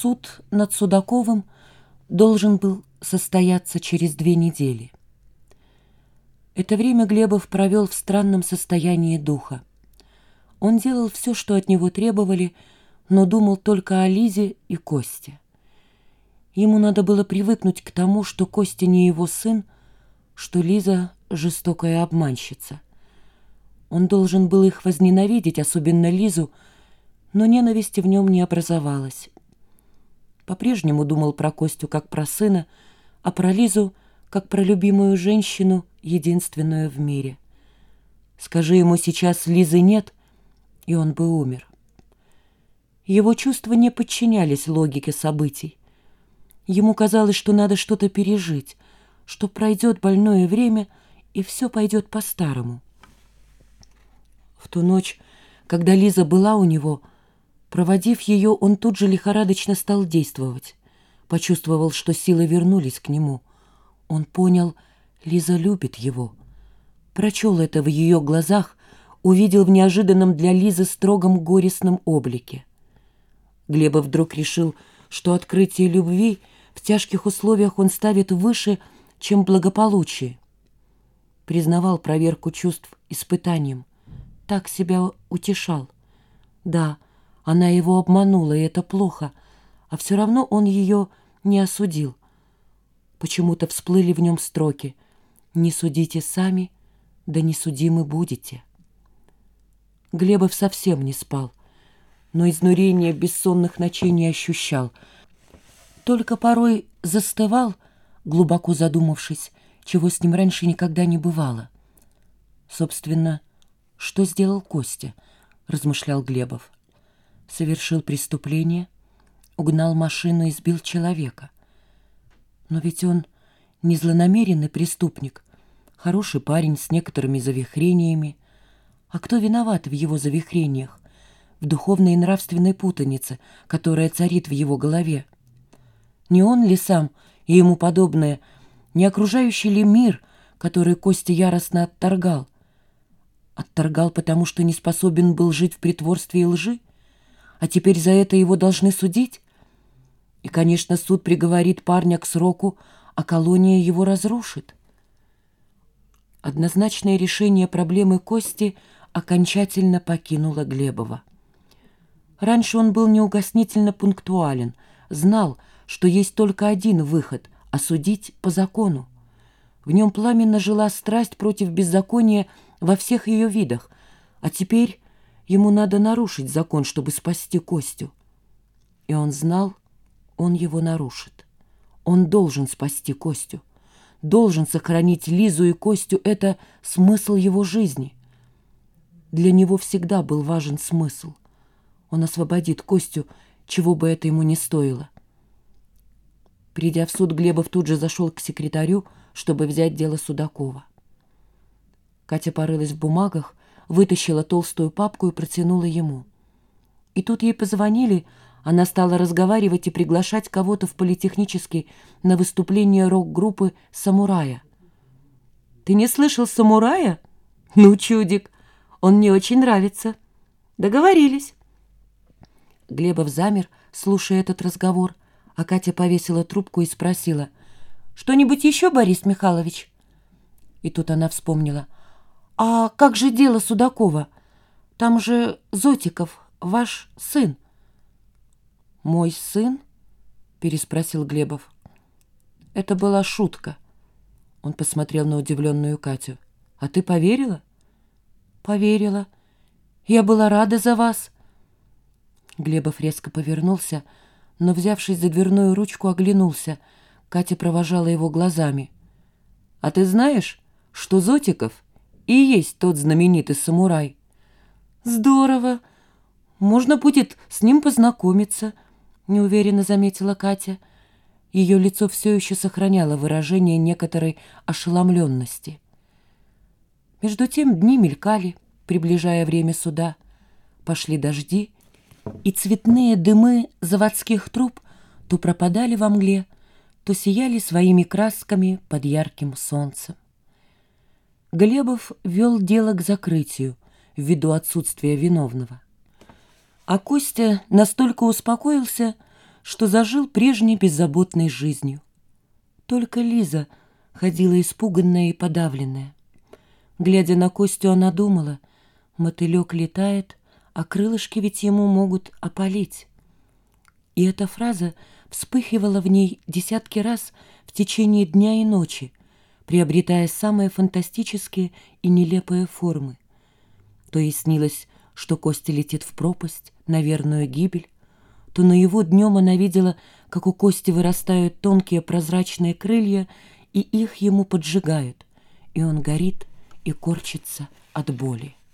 Суд над Судаковым должен был состояться через две недели. Это время Глебов провел в странном состоянии духа. Он делал все, что от него требовали, но думал только о Лизе и Косте. Ему надо было привыкнуть к тому, что Костя не его сын, что Лиза — жестокая обманщица. Он должен был их возненавидеть, особенно Лизу, но ненависти в нем не образовалось. По-прежнему думал про Костю как про сына, а про Лизу как про любимую женщину, единственную в мире. Скажи ему сейчас Лизы нет, и он бы умер. Его чувства не подчинялись логике событий. Ему казалось, что надо что-то пережить, что пройдет больное время, и все пойдет по-старому. В ту ночь, когда Лиза была у него, Проводив ее, он тут же лихорадочно стал действовать. Почувствовал, что силы вернулись к нему. Он понял, Лиза любит его. Прочел это в ее глазах, увидел в неожиданном для Лизы строгом горестном облике. Глеба вдруг решил, что открытие любви в тяжких условиях он ставит выше, чем благополучие. Признавал проверку чувств испытанием. Так себя утешал. Да, она его обманула, и это плохо, а все равно он ее не осудил. Почему-то всплыли в нем строки «Не судите сами, да не судимы будете». Глебов совсем не спал, но изнурение бессонных ночей не ощущал. Только порой застывал, глубоко задумавшись, чего с ним раньше никогда не бывало. Собственно, что сделал Костя, размышлял Глебов совершил преступление, угнал машину и сбил человека. Но ведь он не злонамеренный преступник, хороший парень с некоторыми завихрениями. А кто виноват в его завихрениях, в духовной и нравственной путанице, которая царит в его голове? Не он ли сам и ему подобное, не окружающий ли мир, который Костя яростно отторгал? Отторгал, потому что не способен был жить в притворстве и лжи? А теперь за это его должны судить? И, конечно, суд приговорит парня к сроку, а колония его разрушит. Однозначное решение проблемы Кости окончательно покинуло Глебова. Раньше он был неугоснительно пунктуален, знал, что есть только один выход — осудить по закону. В нем пламенно жила страсть против беззакония во всех ее видах, а теперь Ему надо нарушить закон, чтобы спасти Костю. И он знал, он его нарушит. Он должен спасти Костю. Должен сохранить Лизу и Костю. Это смысл его жизни. Для него всегда был важен смысл. Он освободит Костю, чего бы это ему не стоило. Придя в суд, Глебов тут же зашел к секретарю, чтобы взять дело Судакова. Катя порылась в бумагах, вытащила толстую папку и протянула ему. И тут ей позвонили, она стала разговаривать и приглашать кого-то в политехнический на выступление рок-группы «Самурая». «Ты не слышал «Самурая»? Ну, чудик, он мне очень нравится. Договорились». Глебов замер, слушая этот разговор, а Катя повесила трубку и спросила, «Что-нибудь еще, Борис Михайлович?» И тут она вспомнила – «А как же дело Судакова? Там же Зотиков, ваш сын». «Мой сын?» — переспросил Глебов. Это была шутка. Он посмотрел на удивленную Катю. «А ты поверила?» «Поверила. Я была рада за вас». Глебов резко повернулся, но, взявшись за дверную ручку, оглянулся. Катя провожала его глазами. «А ты знаешь, что Зотиков и есть тот знаменитый самурай. Здорово. Можно будет с ним познакомиться, неуверенно заметила Катя. Ее лицо все еще сохраняло выражение некоторой ошеломленности. Между тем дни мелькали, приближая время суда. Пошли дожди, и цветные дымы заводских труб то пропадали во мгле, то сияли своими красками под ярким солнцем. Глебов вел дело к закрытию ввиду отсутствия виновного. А Костя настолько успокоился, что зажил прежней беззаботной жизнью. Только Лиза ходила испуганная и подавленная. Глядя на Костю, она думала, мотылек летает, а крылышки ведь ему могут опалить. И эта фраза вспыхивала в ней десятки раз в течение дня и ночи, приобретая самые фантастические и нелепые формы. То ей снилось, что Костя летит в пропасть, на верную гибель, то на его днем она видела, как у Кости вырастают тонкие прозрачные крылья, и их ему поджигают, и он горит и корчится от боли.